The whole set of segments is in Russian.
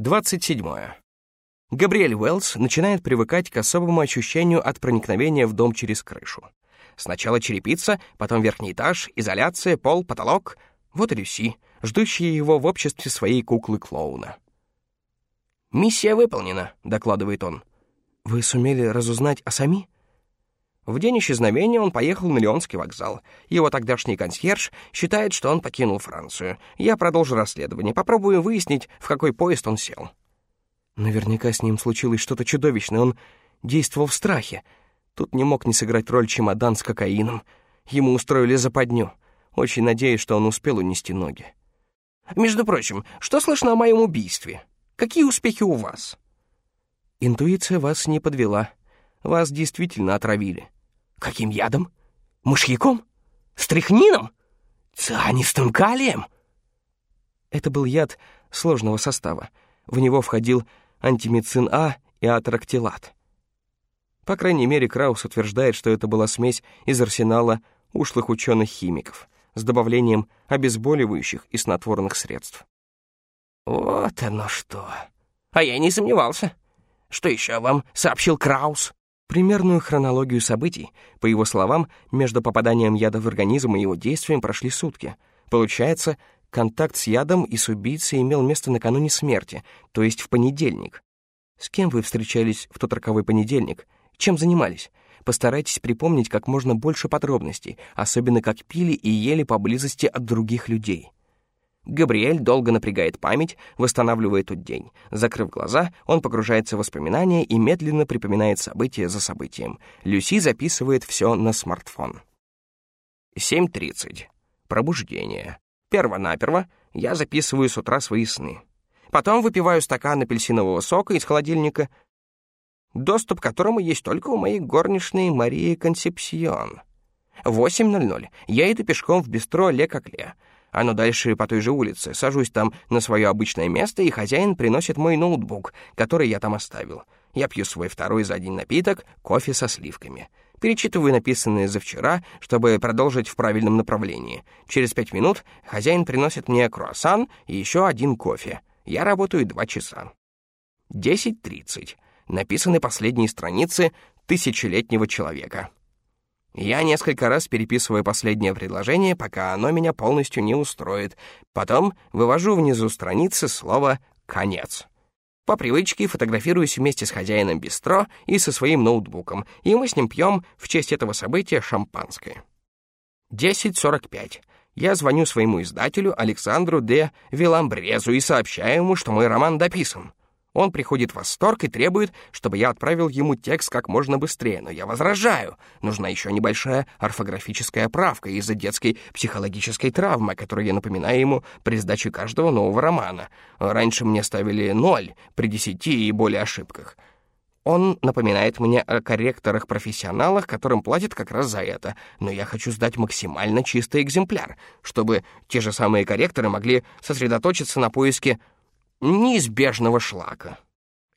27. Габриэль Уэллс начинает привыкать к особому ощущению от проникновения в дом через крышу. Сначала черепица, потом верхний этаж, изоляция, пол, потолок. Вот и Люси, ждущая его в обществе своей куклы-клоуна. «Миссия выполнена», — докладывает он. «Вы сумели разузнать о Сами?» В день исчезновения он поехал на Леонский вокзал. Его тогдашний консьерж считает, что он покинул Францию. Я продолжу расследование, попробую выяснить, в какой поезд он сел. Наверняка с ним случилось что-то чудовищное. Он действовал в страхе. Тут не мог не сыграть роль чемодан с кокаином. Ему устроили западню. Очень надеюсь, что он успел унести ноги. «Между прочим, что слышно о моем убийстве? Какие успехи у вас?» «Интуиция вас не подвела. Вас действительно отравили». «Каким ядом? Мышьяком? Стрихнином? Цианистым калием?» Это был яд сложного состава. В него входил антимицин А и атрактилат. По крайней мере, Краус утверждает, что это была смесь из арсенала ушлых ученых-химиков с добавлением обезболивающих и снотворных средств. «Вот оно что! А я не сомневался. Что еще вам сообщил Краус?» Примерную хронологию событий, по его словам, между попаданием яда в организм и его действием прошли сутки. Получается, контакт с ядом и с убийцей имел место накануне смерти, то есть в понедельник. С кем вы встречались в тот роковой понедельник? Чем занимались? Постарайтесь припомнить как можно больше подробностей, особенно как пили и ели поблизости от других людей. Габриэль долго напрягает память, восстанавливая тот день. Закрыв глаза, он погружается в воспоминания и медленно припоминает событие за событием. Люси записывает все на смартфон. 7.30. Пробуждение. Первонаперво я записываю с утра свои сны. Потом выпиваю стакан апельсинового сока из холодильника, доступ к которому есть только у моей горничной Марии Консепсион. 8.00. Я иду пешком в бистро Ле Кокле. Оно дальше по той же улице. Сажусь там на свое обычное место, и хозяин приносит мой ноутбук, который я там оставил. Я пью свой второй за день напиток, кофе со сливками. Перечитываю написанное за вчера, чтобы продолжить в правильном направлении. Через пять минут хозяин приносит мне круассан и еще один кофе. Я работаю два часа. 10.30. Написаны последние страницы «Тысячелетнего человека». Я несколько раз переписываю последнее предложение, пока оно меня полностью не устроит. Потом вывожу внизу страницы слово «конец». По привычке фотографируюсь вместе с хозяином бистро и со своим ноутбуком, и мы с ним пьем в честь этого события шампанское. 10.45. Я звоню своему издателю Александру де Виламбрезу и сообщаю ему, что мой роман дописан. Он приходит в восторг и требует, чтобы я отправил ему текст как можно быстрее, но я возражаю. Нужна еще небольшая орфографическая правка из-за детской психологической травмы, которую я напоминаю ему при сдаче каждого нового романа. Раньше мне ставили ноль при десяти и более ошибках. Он напоминает мне о корректорах-профессионалах, которым платят как раз за это, но я хочу сдать максимально чистый экземпляр, чтобы те же самые корректоры могли сосредоточиться на поиске неизбежного шлака.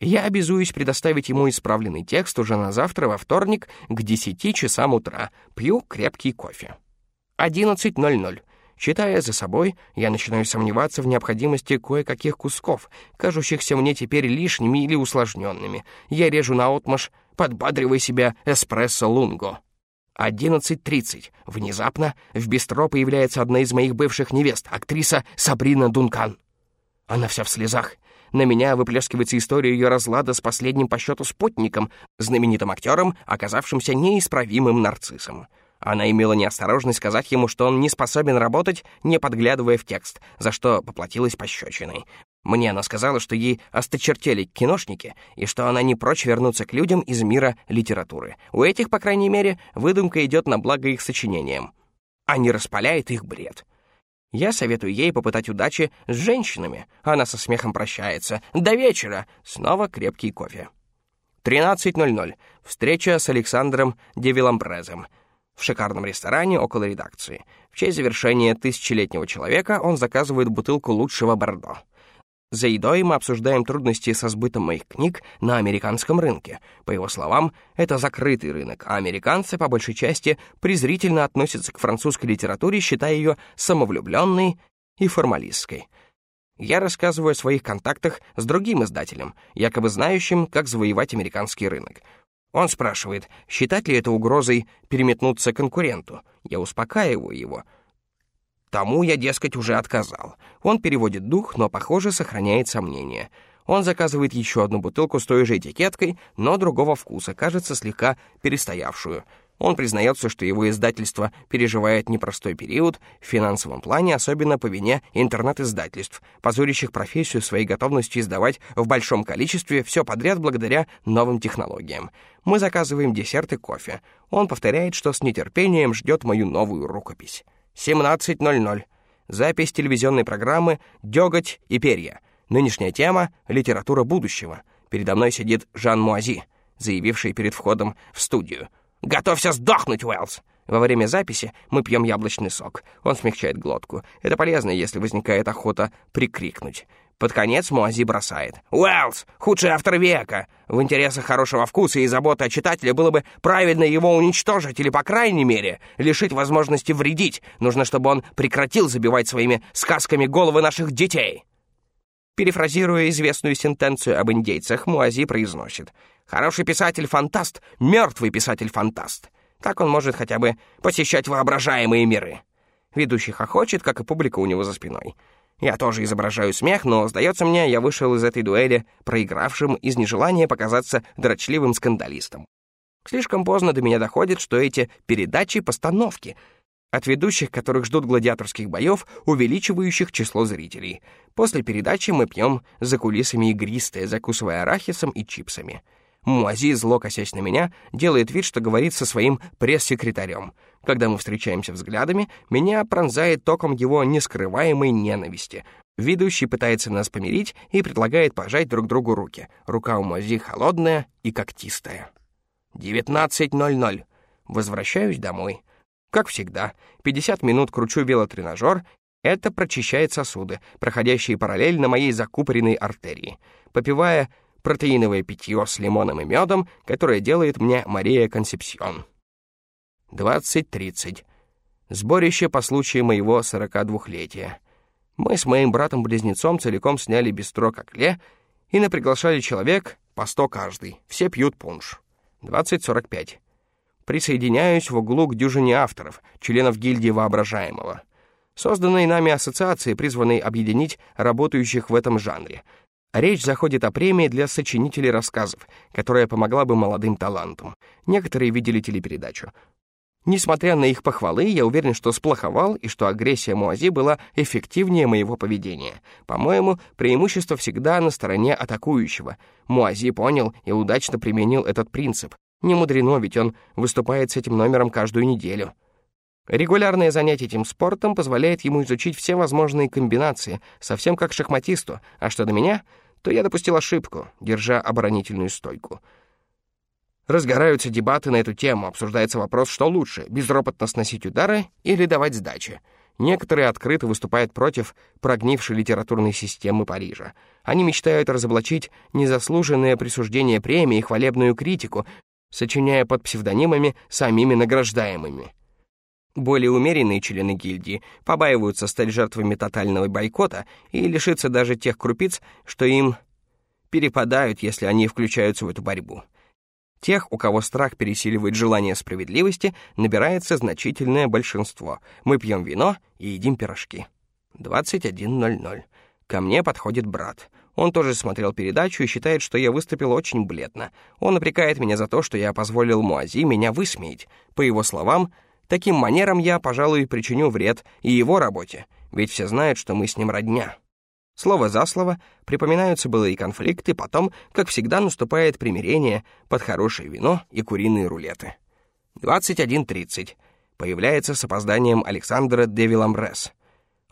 Я обязуюсь предоставить ему исправленный текст уже на завтра во вторник к 10 часам утра. Пью крепкий кофе. 11.00. Читая за собой, я начинаю сомневаться в необходимости кое-каких кусков, кажущихся мне теперь лишними или усложненными. Я режу наотмашь, подбадривая себя эспрессо лунго. 11.30. Внезапно в бистро появляется одна из моих бывших невест, актриса Сабрина Дункан. Она вся в слезах. На меня выплескивается история ее разлада с последним по счету спутником, знаменитым актером, оказавшимся неисправимым нарциссом. Она имела неосторожность сказать ему, что он не способен работать, не подглядывая в текст, за что поплатилась пощечиной. Мне она сказала, что ей осточертели киношники, и что она не прочь вернуться к людям из мира литературы. У этих, по крайней мере, выдумка идет на благо их сочинениям, а не распаляет их бред. Я советую ей попытать удачи с женщинами. Она со смехом прощается. До вечера. Снова крепкий кофе. 13.00. Встреча с Александром Девиламбрезом в шикарном ресторане около редакции. В честь завершения «Тысячелетнего человека» он заказывает бутылку лучшего бордо. За едой мы обсуждаем трудности со сбытом моих книг на американском рынке. По его словам, это закрытый рынок, а американцы, по большей части, презрительно относятся к французской литературе, считая ее самовлюбленной и формалистской. я рассказываю о своих контактах с другим издателем, якобы знающим, как завоевать американский рынок. Он спрашивает, считать ли это угрозой переметнуться конкуренту. Я успокаиваю его. Тому я, дескать, уже отказал. Он переводит дух, но, похоже, сохраняет сомнения. Он заказывает еще одну бутылку с той же этикеткой, но другого вкуса, кажется, слегка перестоявшую — он признается, что его издательство переживает непростой период в финансовом плане, особенно по вине интернет-издательств, позорящих профессию своей готовностью издавать в большом количестве все подряд благодаря новым технологиям. Мы заказываем десерт и кофе. Он повторяет, что с нетерпением ждет мою новую рукопись. 17.00. Запись телевизионной программы «Деготь и перья». Нынешняя тема — литература будущего. Передо мной сидит Жан Муази, заявивший перед входом в студию — «Готовься сдохнуть, Уэллс!» Во время записи мы пьем яблочный сок. Он смягчает глотку. Это полезно, если возникает охота прикрикнуть. Под конец Муази бросает. «Уэллс! Худший автор века! В интересах хорошего вкуса и заботы о читателе было бы правильно его уничтожить или, по крайней мере, лишить возможности вредить. Нужно, чтобы он прекратил забивать своими сказками головы наших детей!» Перефразируя известную сентенцию об индейцах, Муази произносит «Хороший писатель-фантаст, мертвый писатель-фантаст». Так он может хотя бы посещать воображаемые миры. Ведущий хохочет, как и публика у него за спиной. Я тоже изображаю смех, но, сдается мне, я вышел из этой дуэли проигравшим из нежелания показаться дрочливым скандалистом. Слишком поздно до меня доходит, что эти передачи — постановки — от ведущих, которых ждут гладиаторских боев, увеличивающих число зрителей. После передачи мы пьем за кулисами игристое, закусывая арахисом и чипсами. Муази, зло косясь на меня, делает вид, что говорит со своим пресс-секретарем. Когда мы встречаемся взглядами, меня пронзает током его нескрываемой ненависти. Ведущий пытается нас помирить и предлагает пожать друг другу руки. Рука у Муази холодная и когтистая. 19.00. Возвращаюсь домой. Как всегда, 50 минут кручу велотренажер. Это прочищает сосуды, проходящие параллельно моей закупоренной артерии. Попивая протеиновое питье с лимоном и медом, которое делает мне Мария Консепсион. 20.30. Сборище по случаю моего 42-летия. Мы с моим братом-близнецом целиком сняли бистро Кокле и наприглашали человек по 100 каждый. Все пьют пунш. 20.45 присоединяюсь в углу к дюжине авторов, членов гильдии воображаемого. Созданной нами ассоциации, призванной объединить работающих в этом жанре. Речь заходит о премии для сочинителей рассказов, которая помогла бы молодым талантам. Некоторые видели телепередачу. Несмотря на их похвалы, я уверен, что сплоховал и что агрессия Муази была эффективнее моего поведения. По-моему, преимущество всегда на стороне атакующего. Муази понял и удачно применил этот принцип. Не мудрено, ведь он выступает с этим номером каждую неделю. Регулярное занятие этим спортом позволяет ему изучить все возможные комбинации, совсем как шахматисту, а что до меня, то я допустил ошибку, держа оборонительную стойку. Разгораются дебаты на эту тему, обсуждается вопрос, что лучше — безропотно сносить удары или давать сдачи. Некоторые открыто выступают против прогнившей литературной системы Парижа. Они мечтают разоблачить незаслуженное присуждение премии и хвалебную критику, сочиняя под псевдонимами самими награждаемыми. Более умеренные члены гильдии побаиваются стать жертвами тотального бойкота и лишиться даже тех крупиц, что им перепадают, если они включаются в эту борьбу. Тех, у кого страх пересиливает желание справедливости, набирается значительное большинство. Мы пьем вино и едим пирожки. 21.00. Ко мне подходит брат — он тоже смотрел передачу и считает, что я выступил очень бледно. Он напрекает меня за то, что я позволил Муази меня высмеять. По его словам, таким манером я, пожалуй, причиню вред и его работе, ведь все знают, что мы с ним родня. Слово за слово припоминаются былые конфликты, потом, как всегда, наступает примирение под хорошее вино и куриные рулеты. 21.30. Появляется с опозданием Александра де Виламбрес.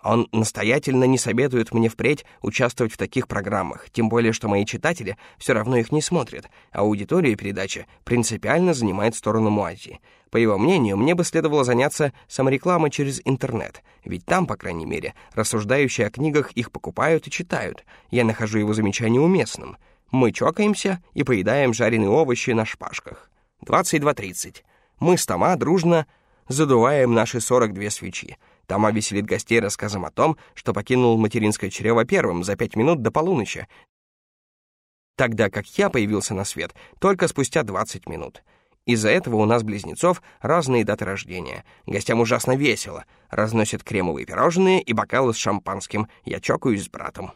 Он настоятельно не советует мне впредь участвовать в таких программах, тем более что мои читатели все равно их не смотрят, а аудитория передачи принципиально занимает сторону Муази. По его мнению, мне бы следовало заняться саморекламой через интернет, ведь там, по крайней мере, рассуждающие о книгах их покупают и читают. Я нахожу его замечание уместным. Мы чокаемся и поедаем жареные овощи на шпажках. 22.30. Мы с Тома дружно задуваем наши 42 свечи. Тома веселит гостей рассказом о том, что покинул материнское чрево первым за пять минут до полуночи, тогда как я появился на свет только спустя 20 минут. Из-за этого у нас, близнецов, разные даты рождения. Гостям ужасно весело. Разносят кремовые пирожные и бокалы с шампанским. Я чокаюсь с братом.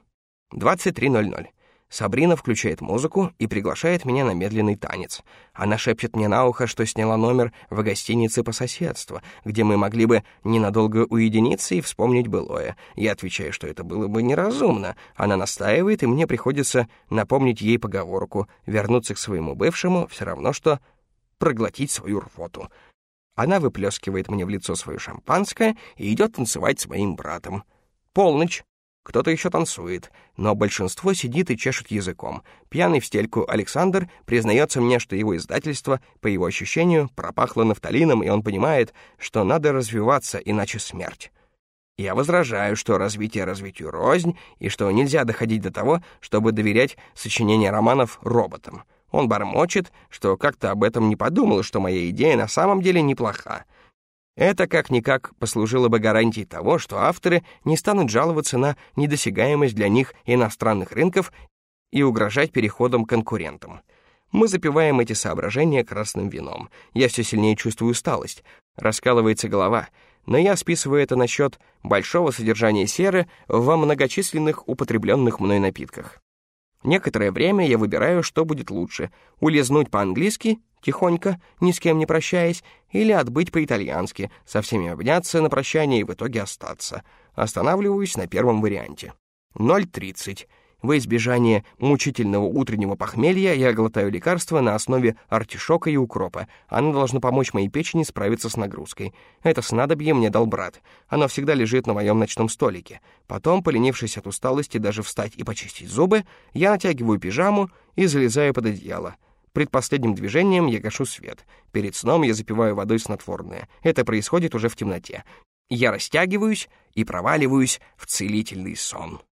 23.00. Сабрина включает музыку и приглашает меня на медленный танец. Она шепчет мне на ухо, что сняла номер в гостинице по соседству, где мы могли бы ненадолго уединиться и вспомнить былое. Я отвечаю, что это было бы неразумно. Она настаивает, и мне приходится напомнить ей поговорку «вернуться к своему бывшему все равно, что проглотить свою рвоту». Она выплескивает мне в лицо свое шампанское и идет танцевать с моим братом. Полночь. Кто-то еще танцует, но большинство сидит и чешет языком. Пьяный в стельку Александр признается мне, что его издательство, по его ощущению, пропахло нафталином, и он понимает, что надо развиваться, иначе смерть. Я возражаю, что развитие развитию рознь, и что нельзя доходить до того, чтобы доверять сочинение романов роботам. Он бормочет, что как-то об этом не подумал, что моя идея на самом деле неплоха. Это как-никак послужило бы гарантией того, что авторы не станут жаловаться на недосягаемость для них иностранных рынков и угрожать переходом конкурентам. Мы запиваем эти соображения красным вином. Я все сильнее чувствую усталость. Раскалывается голова, но я списываю это на счет большого содержания серы во многочисленных употребленных мной напитках. Некоторое время я выбираю, что будет лучше — улизнуть по-английски, тихонько, ни с кем не прощаясь, или отбыть по-итальянски, со всеми обняться на прощание и в итоге остаться. Останавливаюсь на первом варианте. 0.30. Во избежание мучительного утреннего похмелья я глотаю лекарство на основе артишока и укропа. Оно должно помочь моей печени справиться с нагрузкой. Это снадобье мне дал брат. Оно всегда лежит на моем ночном столике. Потом, поленившись от усталости даже встать и почистить зубы, я натягиваю пижаму и залезаю под одеяло. Предпоследним движением я гашу свет. Перед сном я запиваю водой снотворное. Это происходит уже в темноте. Я растягиваюсь и проваливаюсь в целительный сон.